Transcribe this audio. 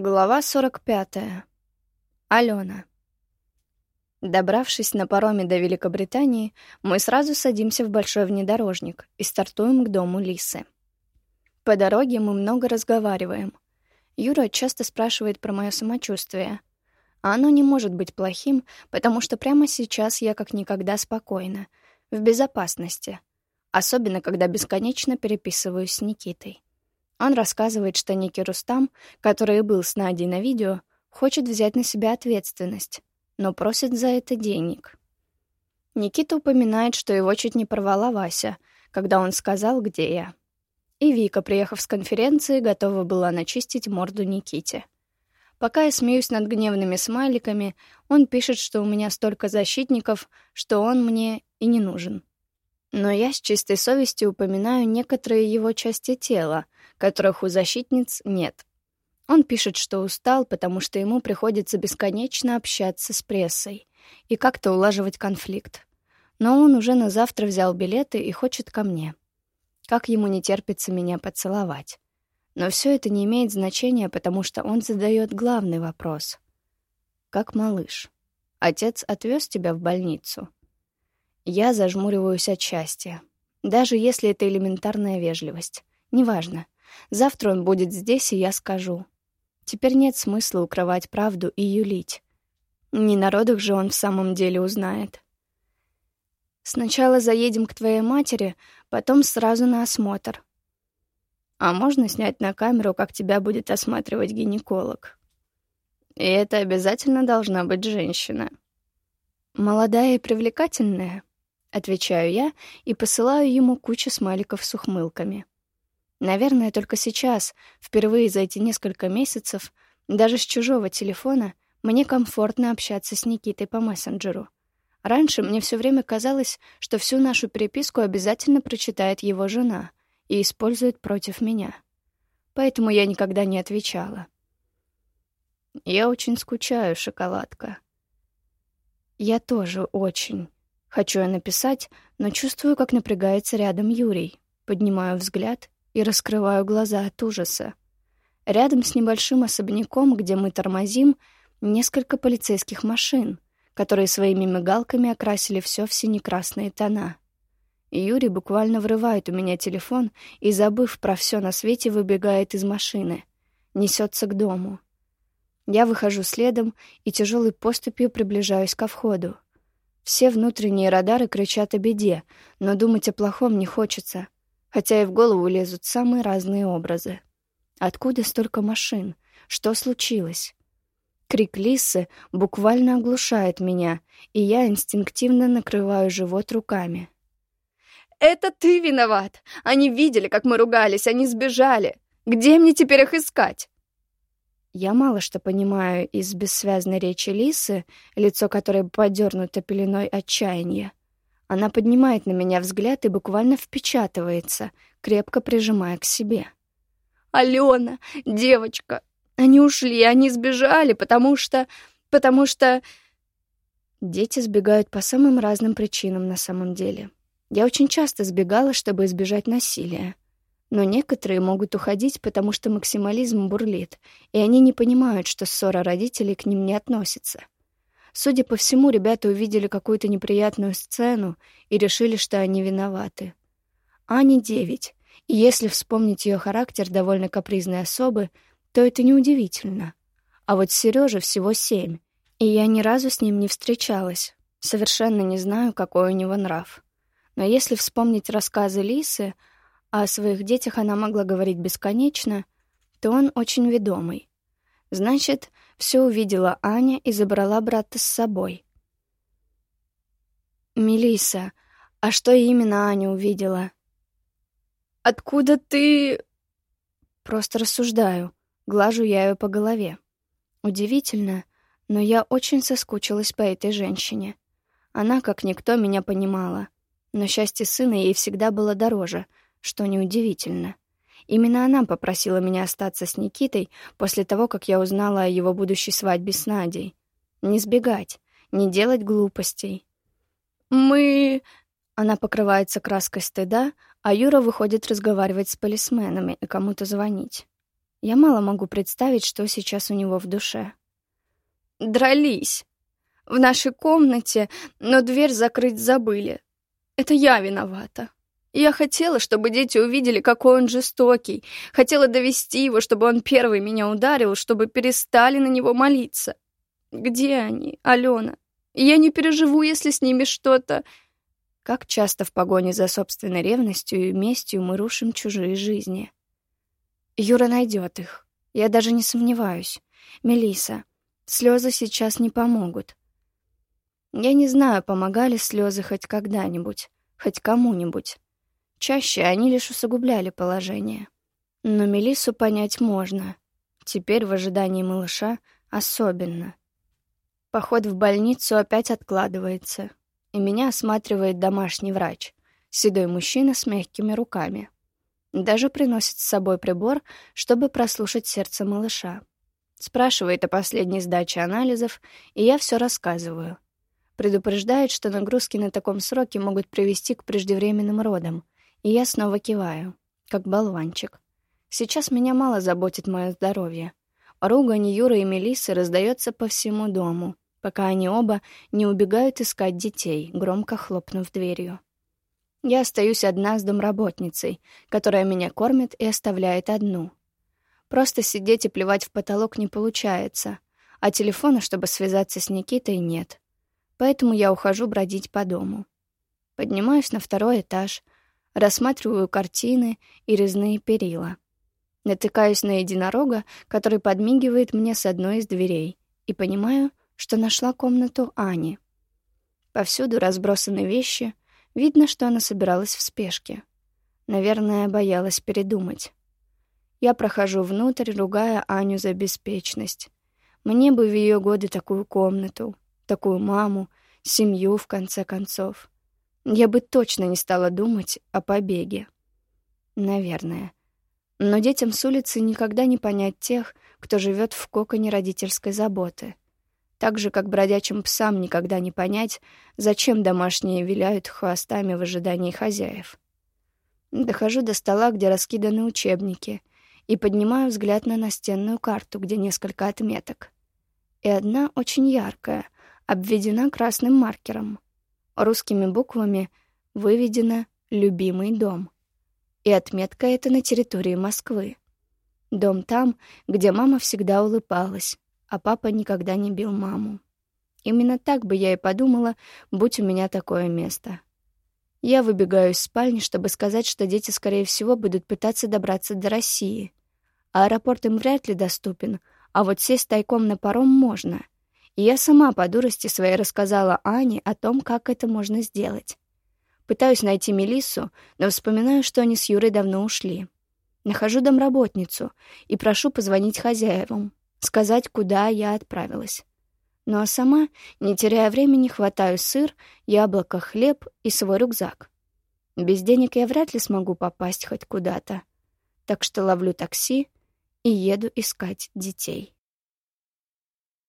Глава 45. Алена. Добравшись на пароме до Великобритании, мы сразу садимся в большой внедорожник и стартуем к дому Лисы. По дороге мы много разговариваем. Юра часто спрашивает про мое самочувствие. А оно не может быть плохим, потому что прямо сейчас я как никогда спокойна, в безопасности. Особенно, когда бесконечно переписываюсь с Никитой. Он рассказывает, что некий Рустам, который был с Надей на видео, хочет взять на себя ответственность, но просит за это денег. Никита упоминает, что его чуть не порвала Вася, когда он сказал, где я. И Вика, приехав с конференции, готова была начистить морду Никите. Пока я смеюсь над гневными смайликами, он пишет, что у меня столько защитников, что он мне и не нужен. Но я с чистой совестью упоминаю некоторые его части тела, которых у защитниц нет. Он пишет, что устал, потому что ему приходится бесконечно общаться с прессой и как-то улаживать конфликт. Но он уже на завтра взял билеты и хочет ко мне. Как ему не терпится меня поцеловать. Но все это не имеет значения, потому что он задает главный вопрос. «Как малыш? Отец отвез тебя в больницу?» Я зажмуриваюсь от счастья. Даже если это элементарная вежливость. Неважно. Завтра он будет здесь, и я скажу. Теперь нет смысла укрывать правду и юлить. Не на родах же он в самом деле узнает. Сначала заедем к твоей матери, потом сразу на осмотр. А можно снять на камеру, как тебя будет осматривать гинеколог? И это обязательно должна быть женщина. Молодая и привлекательная — Отвечаю я и посылаю ему кучу смайликов с ухмылками. Наверное, только сейчас, впервые за эти несколько месяцев, даже с чужого телефона, мне комфортно общаться с Никитой по мессенджеру. Раньше мне все время казалось, что всю нашу переписку обязательно прочитает его жена и использует против меня. Поэтому я никогда не отвечала. «Я очень скучаю, шоколадка». «Я тоже очень». Хочу я написать, но чувствую, как напрягается рядом Юрий. Поднимаю взгляд и раскрываю глаза от ужаса. Рядом с небольшим особняком, где мы тормозим, несколько полицейских машин, которые своими мигалками окрасили все в сине-красные тона. Юрий буквально врывает у меня телефон и, забыв про все на свете, выбегает из машины. Несется к дому. Я выхожу следом и тяжелой поступью приближаюсь ко входу. Все внутренние радары кричат о беде, но думать о плохом не хочется, хотя и в голову лезут самые разные образы. Откуда столько машин? Что случилось? Крик Лисы буквально оглушает меня, и я инстинктивно накрываю живот руками. «Это ты виноват! Они видели, как мы ругались, они сбежали! Где мне теперь их искать?» Я мало что понимаю из бессвязной речи Лисы, лицо которой подернуто пеленой отчаяния. Она поднимает на меня взгляд и буквально впечатывается, крепко прижимая к себе. «Алена, девочка, они ушли, они сбежали, потому что... потому что...» Дети сбегают по самым разным причинам на самом деле. Я очень часто сбегала, чтобы избежать насилия. Но некоторые могут уходить, потому что максимализм бурлит, и они не понимают, что ссора родителей к ним не относится. Судя по всему, ребята увидели какую-то неприятную сцену и решили, что они виноваты. Ане девять, и если вспомнить ее характер довольно капризной особы, то это неудивительно. А вот Сереже всего семь, и я ни разу с ним не встречалась. Совершенно не знаю, какой у него нрав. Но если вспомнить рассказы Лисы — а о своих детях она могла говорить бесконечно, то он очень ведомый. Значит, все увидела Аня и забрала брата с собой. Мелиса, а что именно Аня увидела? Откуда ты? Просто рассуждаю, глажу я ее по голове. Удивительно, но я очень соскучилась по этой женщине. Она, как никто, меня понимала. Но счастье сына ей всегда было дороже — что неудивительно. Именно она попросила меня остаться с Никитой после того, как я узнала о его будущей свадьбе с Надей. Не сбегать, не делать глупостей. «Мы...» Она покрывается краской стыда, а Юра выходит разговаривать с полисменами и кому-то звонить. Я мало могу представить, что сейчас у него в душе. Дрались. В нашей комнате, но дверь закрыть забыли. Это я виновата. Я хотела, чтобы дети увидели, какой он жестокий. Хотела довести его, чтобы он первый меня ударил, чтобы перестали на него молиться. Где они, Алена? Я не переживу, если с ними что-то... Как часто в погоне за собственной ревностью и местью мы рушим чужие жизни. Юра найдет их. Я даже не сомневаюсь. Мелиса, слезы сейчас не помогут. Я не знаю, помогали слезы хоть когда-нибудь, хоть кому-нибудь. Чаще они лишь усугубляли положение. Но Мелису понять можно. Теперь в ожидании малыша особенно. Поход в больницу опять откладывается, и меня осматривает домашний врач, седой мужчина с мягкими руками. Даже приносит с собой прибор, чтобы прослушать сердце малыша. Спрашивает о последней сдаче анализов, и я все рассказываю. Предупреждает, что нагрузки на таком сроке могут привести к преждевременным родам, и я снова киваю, как болванчик. Сейчас меня мало заботит мое здоровье. Ругань Юры и Мелиссы раздается по всему дому, пока они оба не убегают искать детей, громко хлопнув дверью. Я остаюсь одна с домработницей, которая меня кормит и оставляет одну. Просто сидеть и плевать в потолок не получается, а телефона, чтобы связаться с Никитой, нет. Поэтому я ухожу бродить по дому. Поднимаюсь на второй этаж, рассматриваю картины и резные перила. Натыкаюсь на единорога, который подмигивает мне с одной из дверей, и понимаю, что нашла комнату Ани. Повсюду разбросаны вещи, Видно, что она собиралась в спешке. Наверное, боялась передумать. Я прохожу внутрь, ругая Аню за беспечность. Мне бы в ее годы такую комнату, такую маму, семью, в конце концов. Я бы точно не стала думать о побеге. Наверное. Но детям с улицы никогда не понять тех, кто живет в коконе родительской заботы. Так же, как бродячим псам никогда не понять, зачем домашние виляют хвостами в ожидании хозяев. Дохожу до стола, где раскиданы учебники, и поднимаю взгляд на настенную карту, где несколько отметок. И одна очень яркая, обведена красным маркером. Русскими буквами выведено «Любимый дом». И отметка эта на территории Москвы. Дом там, где мама всегда улыбалась, а папа никогда не бил маму. Именно так бы я и подумала, будь у меня такое место. Я выбегаю из спальни, чтобы сказать, что дети, скорее всего, будут пытаться добраться до России. Аэропорт им вряд ли доступен, а вот сесть тайком на паром можно. И я сама по дурости своей рассказала Ане о том, как это можно сделать. Пытаюсь найти Мелиссу, но вспоминаю, что они с Юрой давно ушли. Нахожу домработницу и прошу позвонить хозяевам сказать, куда я отправилась. Ну а сама, не теряя времени, хватаю сыр, яблоко, хлеб и свой рюкзак. Без денег я вряд ли смогу попасть хоть куда-то. Так что ловлю такси и еду искать детей.